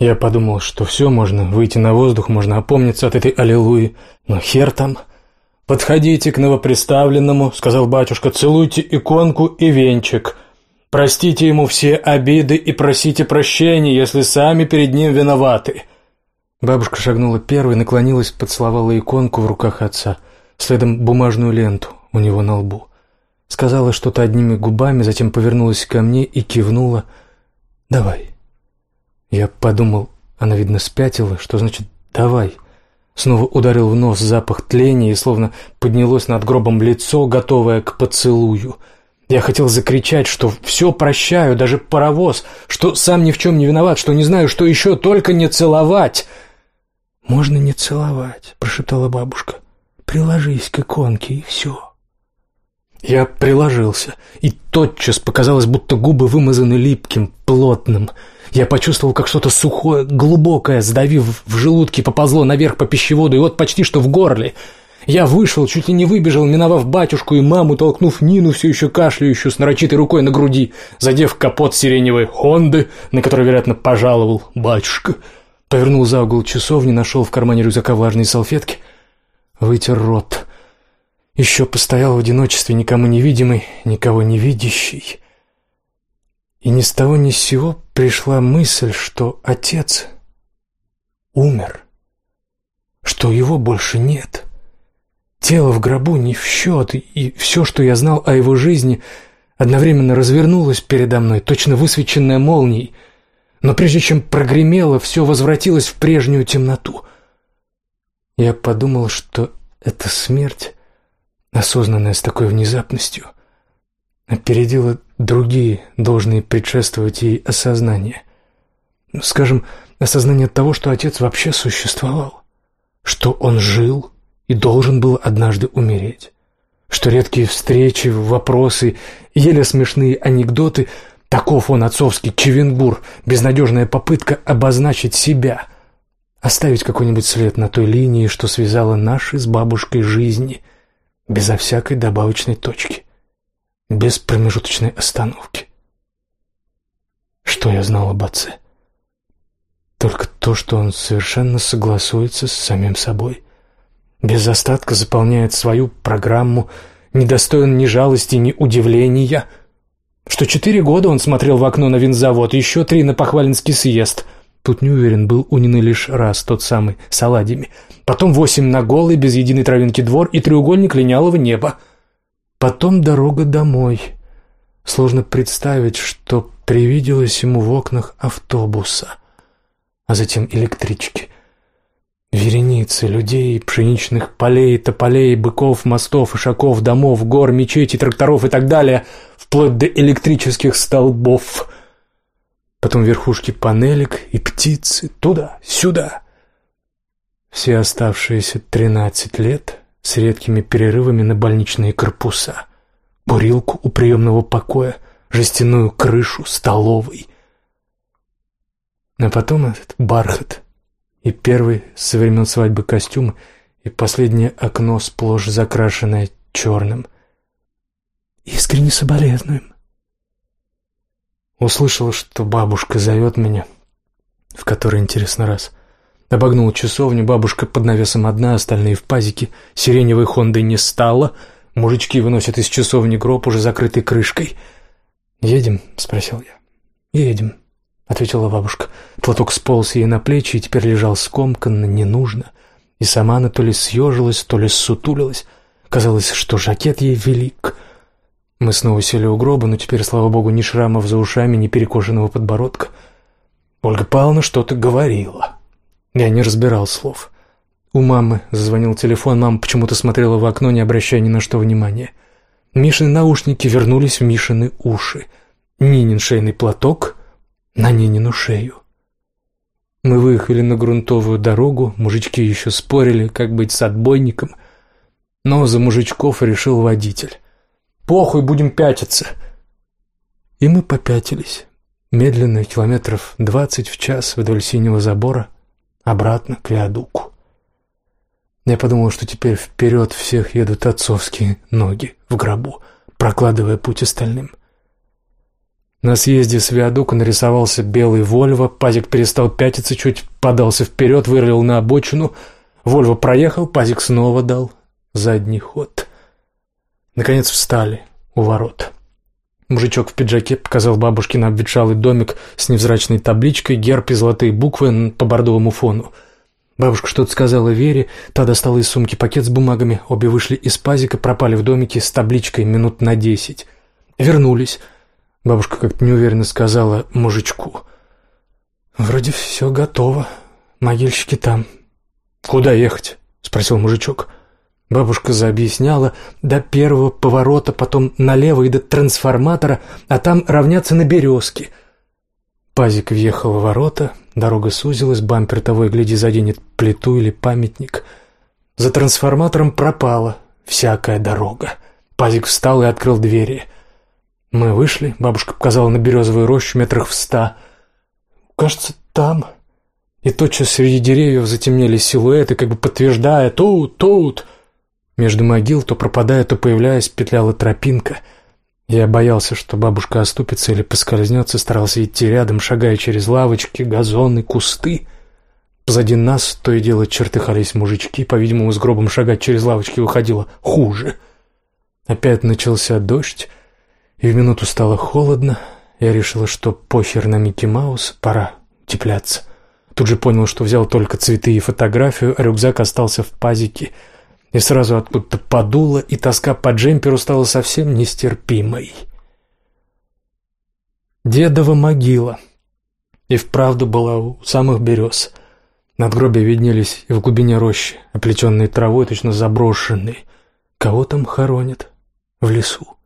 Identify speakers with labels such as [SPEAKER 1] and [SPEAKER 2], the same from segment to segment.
[SPEAKER 1] Я подумал, что все, можно выйти на воздух, можно опомниться от этой аллилуйи, но хер там. «Подходите к новоприставленному», — сказал батюшка, — «целуйте иконку и венчик. Простите ему все обиды и просите прощения, если сами перед ним виноваты». Бабушка шагнула первой, наклонилась, поцеловала иконку в руках отца, следом бумажную ленту у него на лбу. Сказала что-то одними губами, затем повернулась ко мне и кивнула «Давай». Я подумал, она, видно, спятила, что значит «давай». Снова ударил в нос запах тления и словно поднялось над гробом лицо, готовое к поцелую. Я хотел закричать, что все прощаю, даже паровоз, что сам ни в чем не виноват, что не знаю, что еще, только не целовать. «Можно не целовать», — прошептала бабушка. «Приложись к иконке, и все». Я приложился, и тотчас показалось, будто губы вымазаны липким, плотным. Я почувствовал, как что-то сухое, глубокое, сдавив в желудке, поползло наверх по пищеводу, и вот почти что в горле. Я вышел, чуть ли не выбежал, миновав батюшку и маму, толкнув Нину, все еще кашляющую, с нарочитой рукой на груди, задев капот сиреневой «Хонды», на которой, вероятно, пожаловал батюшка. Повернул за угол часовни, нашел в кармане рюкзака влажные салфетки, вытер рот. Еще постоял в одиночестве, никому не видимый, никого не видящий. И ни с того ни с сего пришла мысль, что отец умер, что его больше нет. Тело в гробу не в счет, и все, что я знал о его жизни, одновременно развернулось передо мной, точно высвеченное молнией, но прежде чем прогремело, все возвратилось в прежнюю темноту. Я подумал, что эта смерть осознанная с такой внезапностью, опередила другие, должные предшествовать ей осознания. Скажем, осознание того, что отец вообще существовал, что он жил и должен был однажды умереть, что редкие встречи, вопросы, еле смешные анекдоты — таков он, отцовский чевенгур, безнадежная попытка обозначить себя, оставить какой-нибудь след на той линии, что связала наши с бабушкой жизни — безо всякой добавочной точки, без промежуточной остановки. Что я знал об отце? Только то, что он совершенно согласуется с самим собой, без остатка заполняет свою программу, недостоин ни жалости, ни удивления, что четыре года он смотрел в окно на винзавод, еще три на Похвалинский съезд — Тут не уверен, был у Нины лишь раз тот самый, с оладьями. Потом восемь на голый, без единой травинки двор и треугольник линялого неба. Потом дорога домой. Сложно представить, что привиделось ему в окнах автобуса, а затем электрички. Вереницы людей, пшеничных полей, тополей, быков, мостов, ишаков, домов, гор, мечетей, тракторов и так далее, вплоть до электрических столбов — потом верхушки панелек и птицы, туда, сюда. Все оставшиеся тринадцать лет с редкими перерывами на больничные корпуса, бурилку у приемного покоя, жестяную крышу столовой. А потом этот бархат и первый со времен свадьбы костюм и последнее окно сплошь закрашенное черным. «Искренне соболезнуем», Услышал, что бабушка зовет меня, в который интересно раз. Обогнул часовню, бабушка под навесом одна, остальные в пазике. Сиреневой Хонды не стало. Мужички выносят из часовни гроб, уже закрытой крышкой. «Едем?» — спросил я. «Едем», — ответила бабушка. Платок сполз ей на плечи и теперь лежал скомканно, не нужно. И сама она то ли съежилась, то ли ссутулилась. Казалось, что жакет ей велик — мы снова сели у гроба, но теперь, слава богу, ни шрамов за ушами, ни перекошенного подбородка. Ольга Павловна что-то говорила. Я не разбирал слов. У мамы зазвонил телефон, мама почему-то смотрела в окно, не обращая ни на что внимания. Мишины наушники вернулись в Мишины уши. Нинин шейный платок на Нинину шею. Мы выехали на грунтовую дорогу, мужички еще спорили, как быть с отбойником, но за мужичков решил водитель. Похуй, будем пятиться. И мы попятились, медленно, километров двадцать в час вдоль синего забора, обратно к виадуку. Я подумал, что теперь вперед всех едут отцовские ноги в гробу, прокладывая путь остальным. На съезде с виадука нарисовался белый Вольво, Пазик перестал пятиться, чуть подался вперед, вырвал на обочину. Вольво проехал, Пазик снова дал задний ход. Наконец встали у ворот. Мужичок в пиджаке показал бабушке на обветшалый домик с невзрачной табличкой, герб и золотые буквы по бордовому фону. Бабушка что-то сказала Вере, та достала из сумки пакет с бумагами, обе вышли из пазика, пропали в домике с табличкой минут на десять. Вернулись. Бабушка как-то неуверенно сказала мужичку. «Вроде все готово. Могильщики там». «Куда ехать?» — спросил мужичок. Бабушка заобъясняла до первого поворота, потом налево и до трансформатора, а там равняться на березки. Пазик въехал в ворота, дорога сузилась, бампер того и гляди заденет плиту или памятник. За трансформатором пропала всякая дорога. Пазик встал и открыл двери — мы вышли, бабушка показала на березовую рощу метрах в ста. «Кажется, там...» И тотчас среди деревьев затемнели силуэты, как бы подтверждая «тут, тут». Между могил, то пропадая, то появляясь, петляла тропинка. Я боялся, что бабушка оступится или поскользнется, старался идти рядом, шагая через лавочки, газоны, кусты. Позади нас то и дело чертыхались мужички, по-видимому, с гробом шагать через лавочки выходило хуже. Опять начался дождь, и в минуту стало холодно. Я решила, что похер на Микки Маус, пора утепляться. Тут же понял, что взял только цветы и фотографию, а рюкзак остался в пазике. И сразу откуда-то подуло, и тоска по джемперу стала совсем нестерпимой. Дедова могила. И вправду была у самых берез. Надгробия виднелись и в глубине рощи, оплетенные травой, точно заброшенные. Кого там хоронят? В лесу.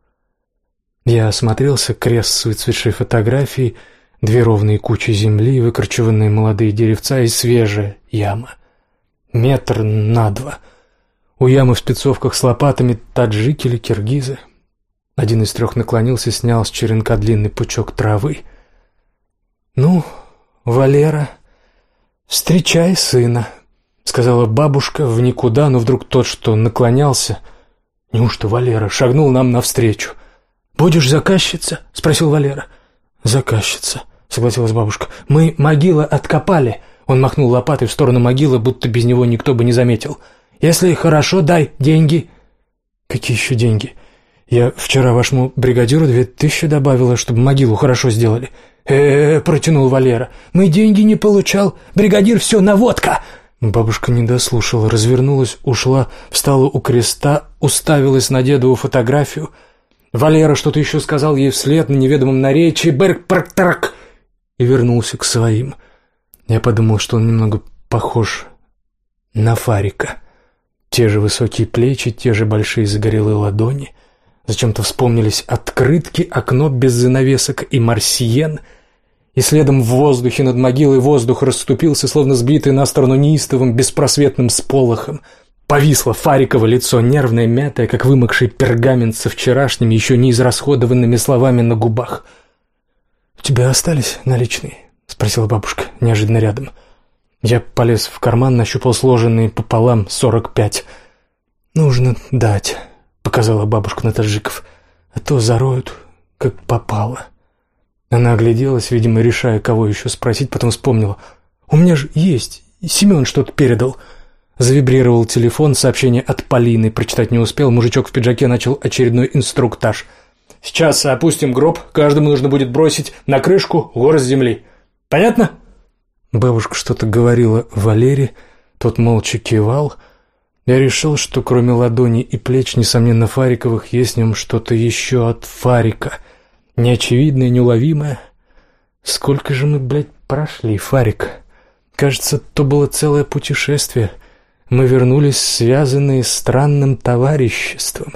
[SPEAKER 1] Я осмотрелся, крест с выцветшей фотографией, две ровные кучи земли, выкорчеванные молодые деревца и свежая яма. Метр на два. У ямы в спецовках с лопатами таджики или киргизы. Один из трех наклонился, снял с черенка длинный пучок травы. «Ну, Валера, встречай сына», — сказала бабушка в никуда, но вдруг тот, что наклонялся, неужто Валера, шагнул нам навстречу — «Будешь заказчица?» — спросил Валера. «Заказчица», — согласилась бабушка. «Мы могилы откопали». Он махнул лопатой в сторону могилы, будто без него никто бы не заметил. «Если хорошо, дай деньги». «Какие еще деньги?» «Я вчера вашему бригадиру две тысячи добавила, чтобы могилу хорошо сделали». «Э-э-э», протянул Валера. «Мы деньги не получал. Бригадир, все, наводка!» Бабушка не дослушала, развернулась, ушла, встала у креста, уставилась на дедову фотографию — Валера что-то еще сказал ей вслед на неведомом наречии «Берг-прак-тарак» и вернулся к своим. Я подумал, что он немного похож на Фарика. Те же высокие плечи, те же большие загорелые ладони. Зачем-то вспомнились открытки, окно без занавесок и марсиен. И следом в воздухе над могилой воздух расступился, словно сбитый на сторону неистовым беспросветным сполохом — Повисло Фариково лицо, нервное, мятое, как вымокший пергамент со вчерашними, еще не израсходованными словами на губах. «У тебя остались наличные?» — спросила бабушка, неожиданно рядом. Я полез в карман, нащупал сложенные пополам сорок пять. «Нужно дать», — показала бабушка на таджиков, — «а то зароют, как попало». Она огляделась, видимо, решая, кого еще спросить, потом вспомнила. «У меня же есть, Семен что-то передал». Завибрировал телефон, сообщение от Полины, прочитать не успел, мужичок в пиджаке начал очередной инструктаж. «Сейчас опустим гроб, каждому нужно будет бросить на крышку горсть земли. Понятно?» Бабушка что-то говорила Валере, тот молча кивал. Я решил, что кроме ладони и плеч, несомненно, Фариковых, есть в нем что-то еще от Фарика. Неочевидное, неуловимое. Сколько же мы, блядь, прошли, Фарик? Кажется, то было целое путешествие — мы вернулись связанные странным товариществом.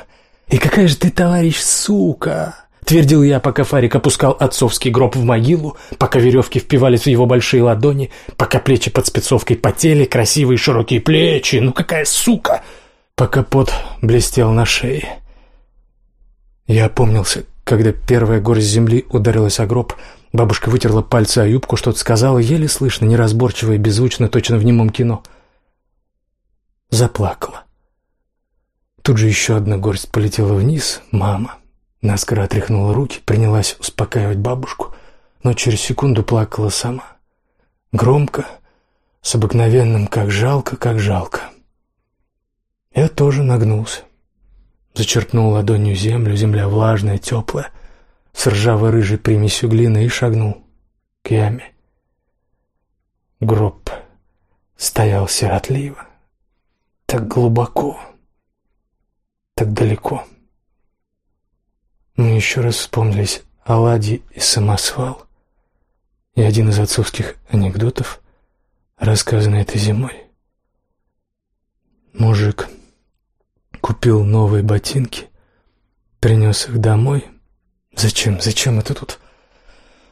[SPEAKER 1] «И какая же ты, товарищ, сука!» Твердил я, пока Фарик опускал отцовский гроб в могилу, пока веревки впивались в его большие ладони, пока плечи под спецовкой потели, красивые широкие плечи, ну какая сука! Пока пот блестел на шее. Я опомнился, когда первая горсть земли ударилась о гроб, бабушка вытерла пальцы о юбку, что-то сказала, еле слышно, неразборчиво и беззвучно, точно в немом кино — заплакала. Тут же еще одна горсть полетела вниз. Мама. Наскоро отряхнула руки, принялась успокаивать бабушку, но через секунду плакала сама. Громко, с обыкновенным «как жалко, как жалко». Я тоже нагнулся. Зачерпнул ладонью землю, земля влажная, теплая, с ржавой рыжей примесью глины и шагнул к яме. Гроб стоял сиротливо, так глубоко, так далеко. Мне еще раз вспомнились оладьи и самосвал, и один из отцовских анекдотов, рассказанный этой зимой. Мужик купил новые ботинки, принес их домой. Зачем, зачем это тут?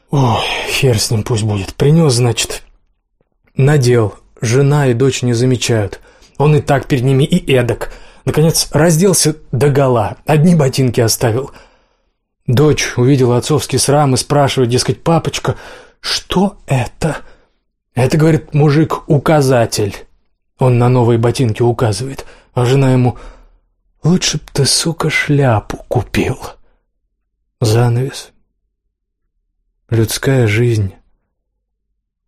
[SPEAKER 1] Ой, хер с ним пусть будет. Принес, значит. Надел. Жена и дочь не замечают. Он и так перед ними и эдак. Наконец, разделся догола. Одни ботинки оставил. Дочь увидела отцовский срам и спрашивает, дескать, «Папочка, что это?» Это, говорит, мужик, указатель. Он на новые ботинки указывает. А жена ему, «Лучше б ты, сука, шляпу купил». Занавес. Людская жизнь.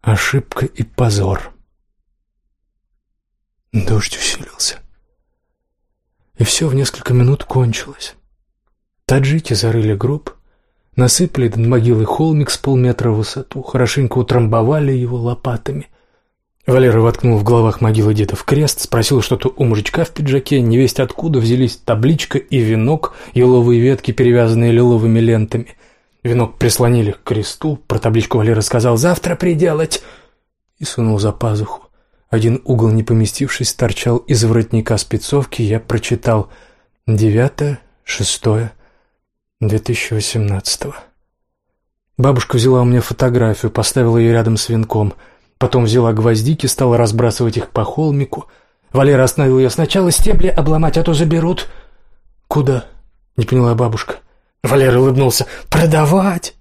[SPEAKER 1] Ошибка и позор. Дождь усилился. И все в несколько минут кончилось. Таджики зарыли гроб, насыпали над могилой холмик с полметра в высоту, хорошенько утрамбовали его лопатами. Валера воткнул в головах могилы деда в крест, спросил что-то у мужичка в пиджаке, невесть откуда взялись табличка и венок, еловые ветки, перевязанные лиловыми лентами. Венок прислонили к кресту, про табличку Валера сказал «завтра приделать» и сунул за пазуху. Один угол, не поместившись, торчал из воротника спецовки. Я прочитал «девятое, шестое, 2018-го». Бабушка взяла у меня фотографию, поставила ее рядом с венком. Потом взяла гвоздики, стала разбрасывать их по холмику. Валера остановил ее. «Сначала стебли обломать, а то заберут». «Куда?» — не поняла бабушка. Валера улыбнулся. «Продавать!»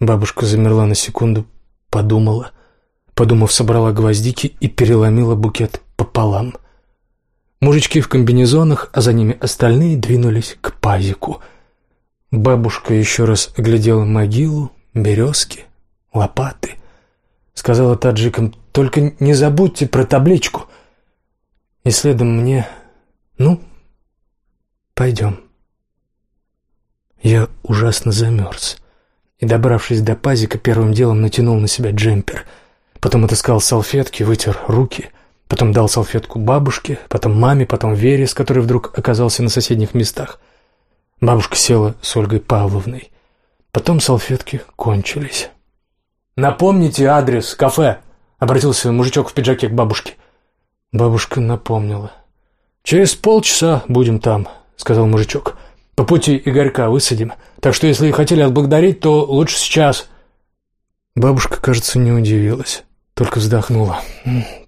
[SPEAKER 1] Бабушка замерла на секунду, подумала. Подумав, собрала гвоздики и переломила букет пополам. Мужички в комбинезонах, а за ними остальные двинулись к пазику. Бабушка еще раз оглядела могилу, березки, лопаты. Сказала таджикам, «Только не забудьте про табличку». И следом мне, «Ну, пойдем». Я ужасно замерз и, добравшись до пазика, первым делом натянул на себя джемпер — Потом отыскал салфетки, вытер руки, потом дал салфетку бабушке, потом маме, потом Вере, с которой вдруг оказался на соседних местах. Бабушка села с Ольгой Павловной. Потом салфетки кончились. «Напомните адрес, кафе», — обратился мужичок в пиджаке к бабушке. Бабушка напомнила. «Через полчаса будем там», — сказал мужичок. «По пути Игорька высадим. Так что, если хотели отблагодарить, то лучше сейчас». Бабушка, кажется, не удивилась, только вздохнула.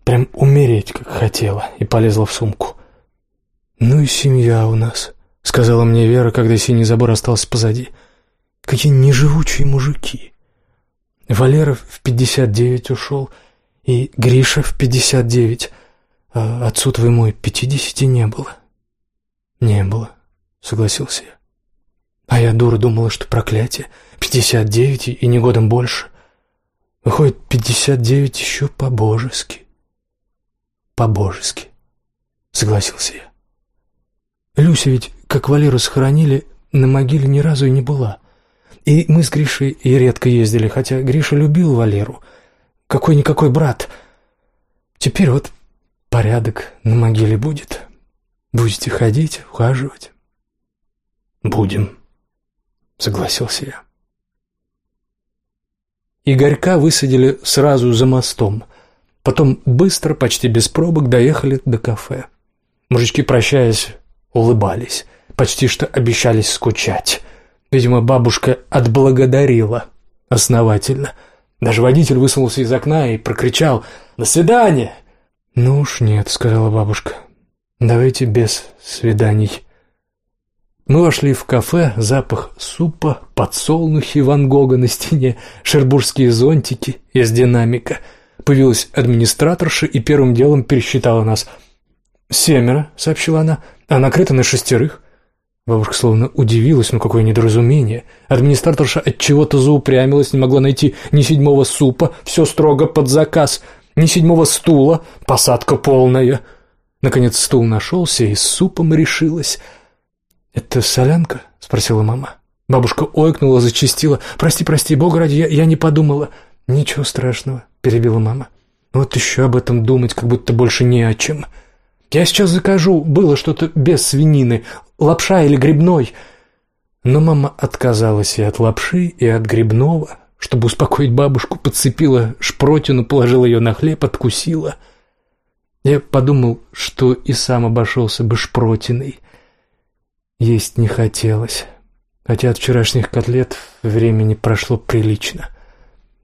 [SPEAKER 1] Прям умереть, как хотела, и полезла в сумку. «Ну и семья у нас», — сказала мне Вера, когда синий забор остался позади. «Какие неживучие мужики!» Валера в пятьдесят девять ушел, и Гриша в пятьдесят девять, а отцу твоему и пятидесяти не было. «Не было», — согласился я. А я дура думала, что проклятие. Пятьдесят девять и не годом больше. Выходит, пятьдесят девять еще по-божески. По-божески, согласился я. Люся ведь, как Валеру схоронили, на могиле ни разу и не была. И мы с Гришей и редко ездили, хотя Гриша любил Валеру. Какой-никакой брат. Теперь вот порядок на могиле будет. Будете ходить, ухаживать. Будем, согласился я. Игорька высадили сразу за мостом. Потом быстро, почти без пробок, доехали до кафе. Мужички, прощаясь, улыбались, почти что обещались скучать. Видимо, бабушка отблагодарила основательно. Даже водитель высунулся из окна и прокричал «До свидания!» «Ну уж нет», — сказала бабушка. «Давайте без свиданий». Мы вошли в кафе, запах супа, подсолнухи Ван Гога на стене, шербургские зонтики из динамика. Появилась администраторша и первым делом пересчитала нас. «Семеро», — сообщила она, — «а накрыто на шестерых». Бабушка словно удивилась, ну какое недоразумение. Администраторша от чего-то заупрямилась, не могла найти ни седьмого супа, все строго под заказ, ни седьмого стула, посадка полная. Наконец стул нашелся, и с супом решилась. «Это солянка?» — спросила мама. Бабушка ойкнула, зачастила. «Прости, прости, бога ради, я, я не подумала». «Ничего страшного», — перебила мама. «Вот еще об этом думать, как будто больше не о чем». «Я сейчас закажу, было что-то без свинины, лапша или грибной». Но мама отказалась и от лапши, и от грибного. Чтобы успокоить бабушку, подцепила шпротину, положила ее на хлеб, откусила. Я подумал, что и сам обошелся бы шпротиной. Есть не хотелось хотя от вчерашних котлет времени прошло прилично.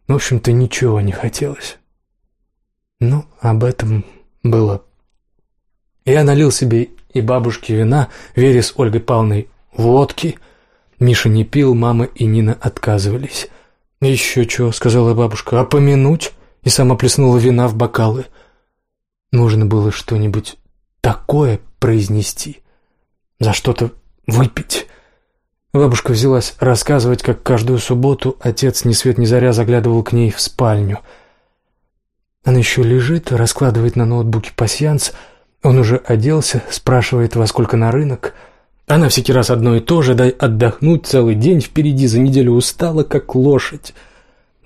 [SPEAKER 1] В общем-то, ничего не хотелось. Ну, об этом было. Я налил себе и бабушке вина, Вере с Ольгой Павловной водки. Миша не пил, мама и Нина отказывались. «Еще чего», — сказала бабушка, — «а помянуть?» И сама плеснула вина в бокалы. Нужно было что-нибудь такое произнести, за что-то выпить. Бабушка взялась рассказывать, как каждую субботу отец ни свет ни заря заглядывал к ней в спальню. Она еще лежит, раскладывает на ноутбуке пасьянс. Он уже оделся, спрашивает, во сколько на рынок. Она всякий раз одно и то же, дай отдохнуть целый день впереди, за неделю устала, как лошадь.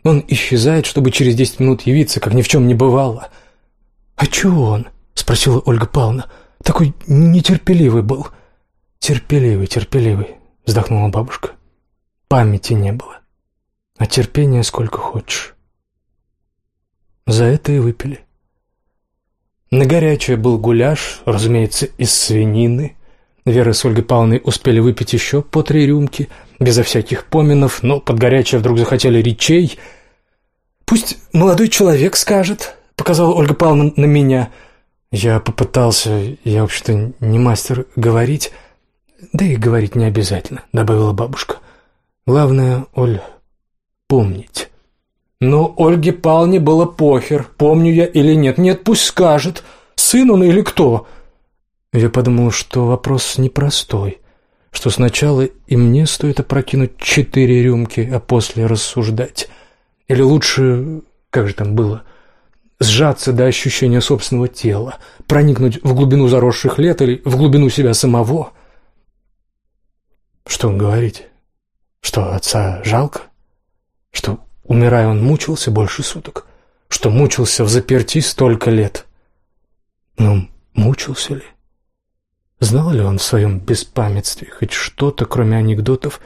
[SPEAKER 1] Он исчезает, чтобы через десять минут явиться, как ни в чем не бывало. «А чего он?» — спросила Ольга Павловна. «Такой нетерпеливый был». «Терпеливый, терпеливый вздохнула бабушка. Памяти не было. А терпения сколько хочешь. За это и выпили. На горячее был гуляш, разумеется, из свинины. Вера с Ольгой Павловной успели выпить еще по три рюмки, безо всяких поминов, но под горячее вдруг захотели речей. «Пусть молодой человек скажет», — показала Ольга Павловна на меня. Я попытался, я вообще-то не мастер говорить, — «Да и говорить не обязательно», — добавила бабушка. «Главное, Оль, помнить». Но Ольге Павловне было похер, помню я или нет. Нет, пусть скажет, сын он или кто. Я подумал, что вопрос непростой, что сначала и мне стоит опрокинуть четыре рюмки, а после рассуждать. Или лучше, как же там было, сжаться до ощущения собственного тела, проникнуть в глубину заросших лет или в глубину себя самого. Что он говорит? Что отца жалко? Что, умирая, он мучился больше суток? Что мучился в заперти столько лет? Ну, мучился ли? Знал ли он в своем беспамятстве хоть что-то, кроме анекдотов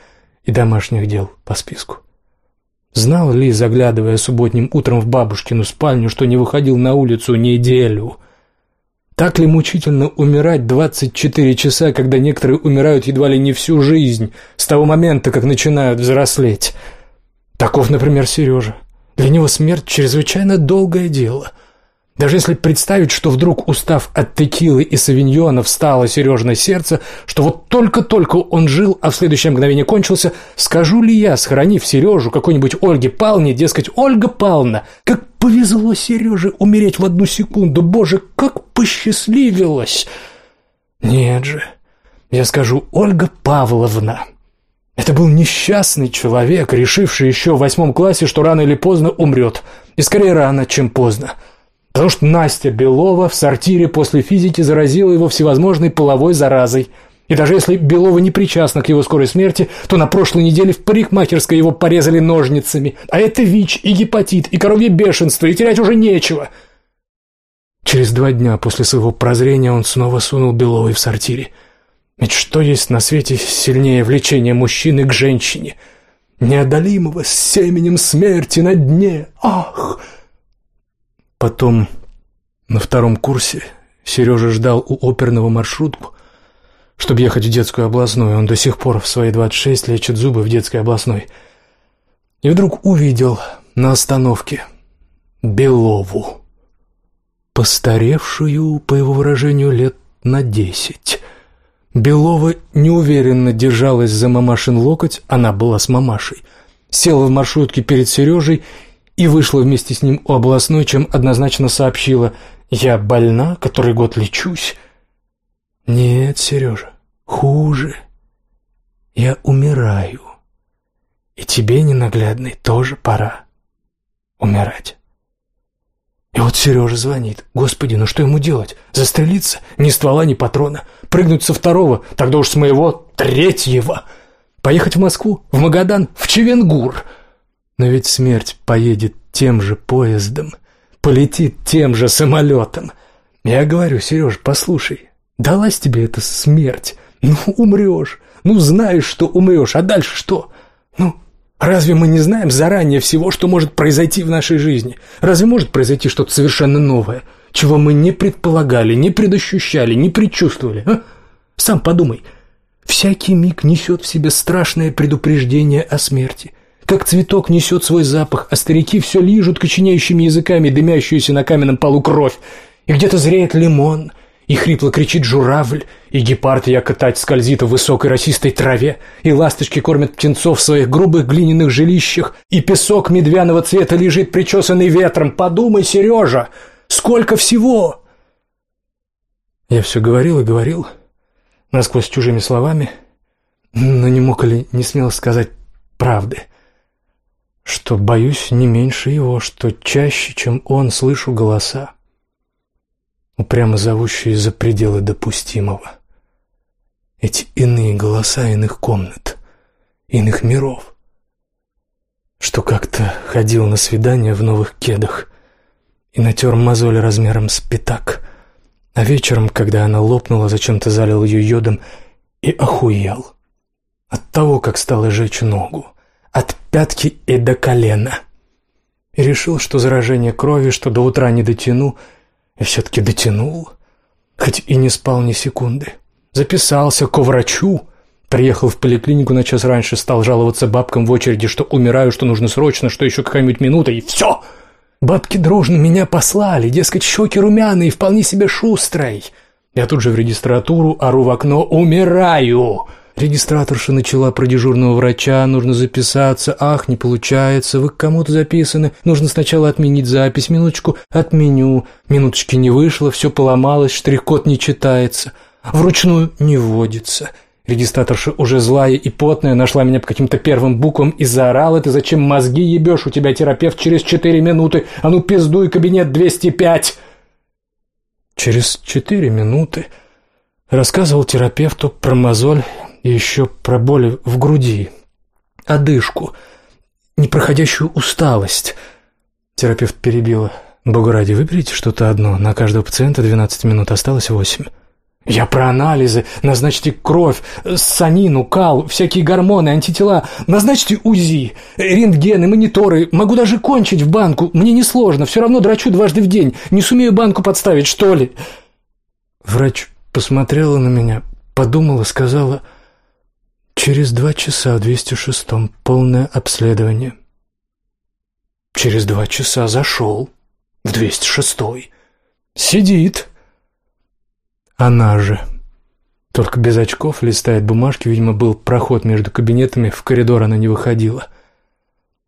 [SPEAKER 1] и домашних дел по списку? Знал ли, заглядывая субботним утром в бабушкину спальню, что не выходил на улицу неделю — так ли мучительно умирать 24 часа, когда некоторые умирают едва ли не всю жизнь, с того момента, как начинают взрослеть? Таков, например, Сережа. Для него смерть чрезвычайно долгое дело. Даже если представить, что вдруг, устав от текилы и савиньона, встало Сережное сердце, что вот только-только он жил, а в следующее мгновение кончился, скажу ли я, схоронив Сережу какой-нибудь Ольге Павловне, дескать, «Ольга Павловна, как повезло Сереже умереть в одну секунду, боже, как посчастливилось!» Нет же, я скажу, Ольга Павловна, это был несчастный человек, решивший еще в восьмом классе, что рано или поздно умрет, и скорее рано, чем поздно. Потому что Настя Белова в сортире после физики заразила его всевозможной половой заразой. И даже если Белова не причастна к его скорой смерти, то на прошлой неделе в парикмахерской его порезали ножницами. А это ВИЧ и гепатит, и коровье бешенство, и терять уже нечего. Через два дня после своего прозрения он снова сунул Беловой в сортире. Ведь что есть на свете сильнее влечения мужчины к женщине? Неодолимого с семенем смерти на дне. Ах! Потом, на втором курсе, Сережа ждал у оперного маршрутку, чтобы ехать в детскую областную. Он до сих пор в свои 26 лечит зубы в детской областной. И вдруг увидел на остановке Белову, постаревшую, по его выражению, лет на десять. Белова неуверенно держалась за мамашин локоть, она была с мамашей. Села в маршрутке перед Сережей и вышла вместе с ним у областной, чем однозначно сообщила «Я больна, который год лечусь». «Нет, Сережа, хуже. Я умираю. И тебе, ненаглядный, тоже пора умирать. И вот Сережа звонит. Господи, ну что ему делать? Застрелиться? Ни ствола, ни патрона. Прыгнуть со второго, тогда уж с моего третьего. Поехать в Москву, в Магадан, в Чевенгур. Но ведь смерть поедет тем же поездом, полетит тем же самолетом. Я говорю, Сереж, послушай, далась тебе эта смерть. Ну, умрешь. Ну, знаешь, что умрешь. А дальше что? Ну, Разве мы не знаем заранее всего, что может произойти в нашей жизни? Разве может произойти что-то совершенно новое, чего мы не предполагали, не предощущали, не предчувствовали? А? Сам подумай. Всякий миг несет в себе страшное предупреждение о смерти. Как цветок несет свой запах, а старики все лижут коченеющими языками дымящуюся на каменном полу кровь. И где-то зреет лимон, и хрипло кричит журавль, и гепард якотать скользит в высокой росистой траве, и ласточки кормят птенцов в своих грубых глиняных жилищах, и песок медвяного цвета лежит причесанный ветром. Подумай, Сережа, сколько всего! Я все говорил и говорил, насквозь чужими словами, но не мог ли не смело сказать правды, что боюсь не меньше его, что чаще, чем он, слышу голоса упрямо зовущие за пределы допустимого. Эти иные голоса иных комнат, иных миров. Что как-то ходил на свидание в новых кедах и натер мозоль размером с пятак, а вечером, когда она лопнула, зачем-то залил ее йодом и охуел от того, как стало жечь ногу, от пятки и до колена. И решил, что заражение крови, что до утра не дотяну — и все-таки дотянул, хоть и не спал ни секунды. Записался к врачу, приехал в поликлинику на час раньше, стал жаловаться бабкам в очереди, что умираю, что нужно срочно, что еще какая-нибудь минута, и все. Бабки дружно меня послали, дескать, щеки румяные, вполне себе шустрой. Я тут же в регистратуру ору в окно «Умираю!» Регистраторша начала про дежурного врача, нужно записаться. Ах, не получается, вы к кому-то записаны. Нужно сначала отменить запись. Минуточку, отменю. Минуточки не вышло, все поломалось, штрих-код не читается. Вручную не вводится. Регистраторша уже злая и потная нашла меня по каким-то первым буквам и заорала, ты зачем мозги ебешь, у тебя терапевт через четыре минуты, а ну пиздуй, кабинет 205. Через четыре минуты рассказывал терапевту про мозоль еще про боли в груди, одышку, непроходящую усталость. Терапевт перебила. «Бога ради, выберите что-то одно. На каждого пациента 12 минут, осталось 8». «Я про анализы. Назначьте кровь, санину, кал, всякие гормоны, антитела. Назначьте УЗИ, рентгены, мониторы. Могу даже кончить в банку. Мне несложно. Все равно драчу дважды в день. Не сумею банку подставить, что ли?» Врач посмотрела на меня, подумала, сказала... Через два часа в 206-м полное обследование. Через два часа зашел в 206-й. Сидит. Она же. Только без очков листает бумажки, видимо, был проход между кабинетами, в коридор она не выходила.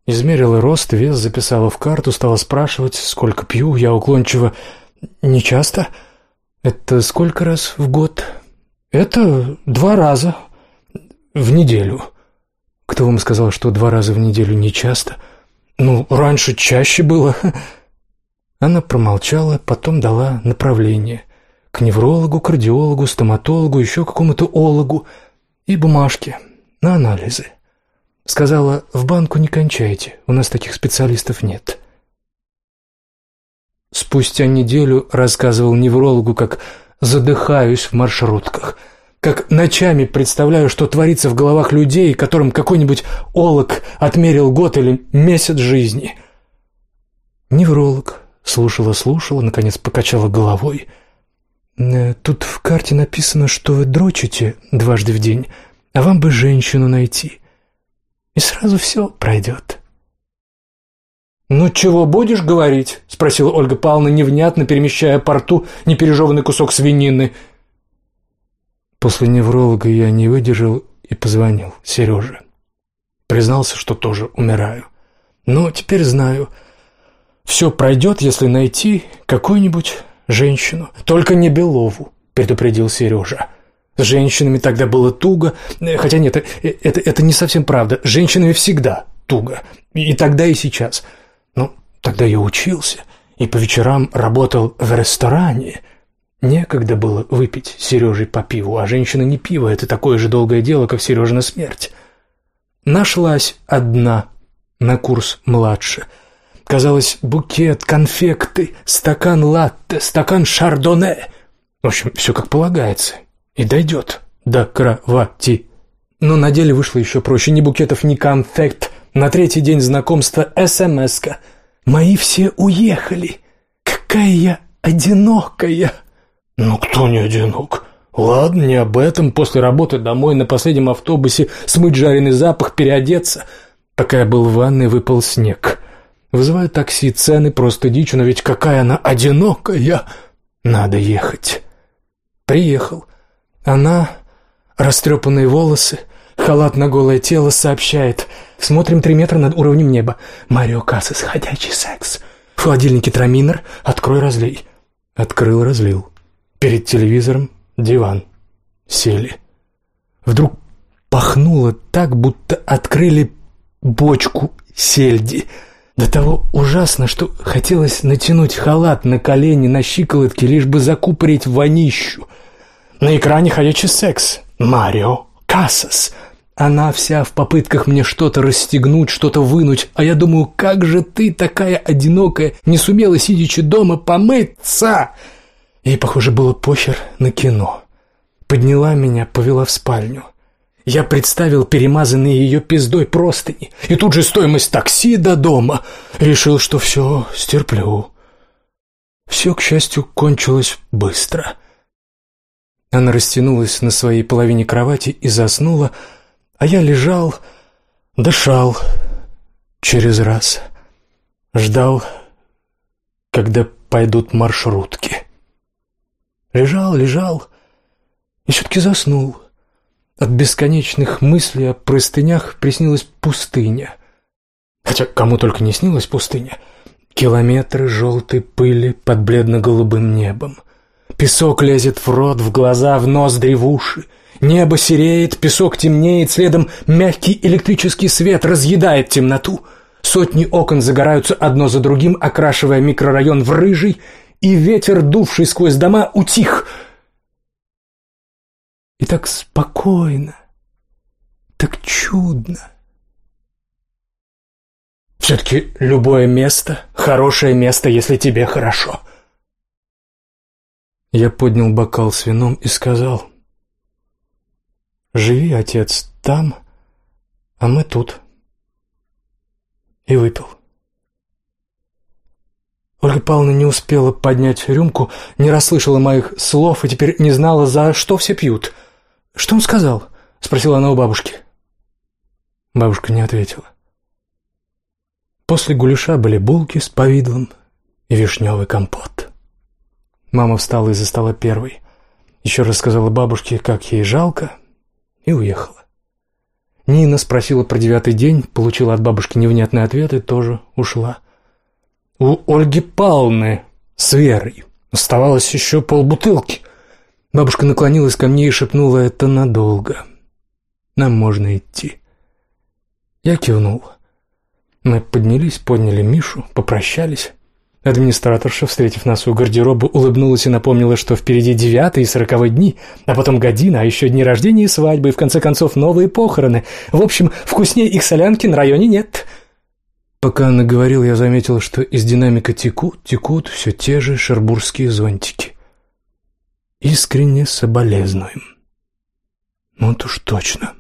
[SPEAKER 1] Измерила рост, вес, записала в карту, стала спрашивать, сколько пью, я уклончиво «Не часто?» «Это сколько раз в год?» «Это два раза», в неделю. Кто вам сказал, что два раза в неделю не часто? Ну, раньше чаще было. Она промолчала, потом дала направление. К неврологу, кардиологу, стоматологу, еще какому-то ологу. И бумажки на анализы. Сказала, в банку не кончайте, у нас таких специалистов нет. Спустя неделю рассказывал неврологу, как задыхаюсь в маршрутках – как ночами представляю, что творится в головах людей, которым какой-нибудь олог отмерил год или месяц жизни. Невролог слушала-слушала, наконец покачала головой. «Э, «Тут в карте написано, что вы дрочите дважды в день, а вам бы женщину найти. И сразу все пройдет». «Ну, чего будешь говорить?» — спросила Ольга Павловна, невнятно перемещая по рту непережеванный кусок свинины — После невролога я не выдержал и позвонил Сереже. Признался, что тоже умираю. Но теперь знаю, все пройдет, если найти какую-нибудь женщину. Только не Белову, предупредил Сережа. С женщинами тогда было туго, э, хотя нет, это, это, это не совсем правда. С женщинами всегда туго, и тогда, и сейчас. Ну, тогда я учился, и по вечерам работал в ресторане. Некогда было выпить Сережей по пиву, а женщина не пиво, это такое же долгое дело, как Сережина смерть. Нашлась одна на курс младше. Казалось, букет, конфекты, стакан латте, стакан шардоне. В общем, все как полагается. И дойдет до кровати. Но на деле вышло еще проще. Ни букетов, ни конфект. На третий день знакомства СМС-ка. Мои все уехали. Какая я одинокая. Ну, кто не одинок? Ладно, не об этом. После работы домой на последнем автобусе смыть жареный запах, переодеться. Пока я был в ванной, выпал снег. Вызываю такси, цены просто дичь, но ведь какая она одинокая. Надо ехать. Приехал. Она, растрепанные волосы, халат на голое тело, сообщает. Смотрим три метра над уровнем неба. Марио Кассас, ходячий секс. В холодильнике траминер, открой, разлей. Открыл, разлил. Перед телевизором диван. Сели. Вдруг пахнуло так, будто открыли бочку сельди. До того ужасно, что хотелось натянуть халат на колени, на щиколотки, лишь бы закупорить вонищу. На экране ходячий секс. Марио Кассас. Она вся в попытках мне что-то расстегнуть, что-то вынуть, а я думаю, как же ты, такая одинокая, не сумела, сидячи дома, помыться? Ей, похоже, было похер на кино. Подняла меня, повела в спальню. Я представил перемазанные ее пиздой простыни, и тут же стоимость такси до дома. Решил, что все стерплю. Все, к счастью, кончилось быстро. Она растянулась на своей половине кровати и заснула, а я лежал, дышал через раз, ждал, когда пойдут маршрутки. Лежал, лежал и все-таки заснул. От бесконечных мыслей о простынях приснилась пустыня. Хотя кому только не снилась пустыня. Километры желтой пыли под бледно-голубым небом — Песок лезет в рот, в глаза, в ноздри, в уши. Небо сереет, песок темнеет, следом мягкий электрический свет разъедает темноту. Сотни окон загораются одно за другим, окрашивая микрорайон в рыжий, и ветер, дувший сквозь дома, утих. И так спокойно, так чудно. Все-таки любое место — хорошее место, если тебе хорошо — я поднял бокал с вином и сказал, «Живи, отец, там, а мы тут». И выпил. Ольга Павловна не успела поднять рюмку, не расслышала моих слов и теперь не знала, за что все пьют. «Что он сказал?» — спросила она у бабушки. Бабушка не ответила. После гуляша были булки с повидлом и вишневый компот. Мама встала из-за стола первой. Еще рассказала бабушке, как ей жалко, и уехала. Нина спросила про девятый день, получила от бабушки невнятный ответ и тоже ушла. У Ольги Павловны с Верой оставалось еще полбутылки. Бабушка наклонилась ко мне и шепнула «это надолго. Нам можно идти». Я кивнул. Мы поднялись, подняли Мишу, попрощались. Администраторша, встретив нас у гардероба, улыбнулась и напомнила, что впереди девятый и сороковой дни, а потом година, а еще дни рождения и свадьбы, и в конце концов новые похороны. В общем, вкуснее их солянки на районе нет. Пока она говорила, я заметил, что из динамика текут, текут все те же шербургские зонтики. Искренне соболезнуем. Вот уж точно.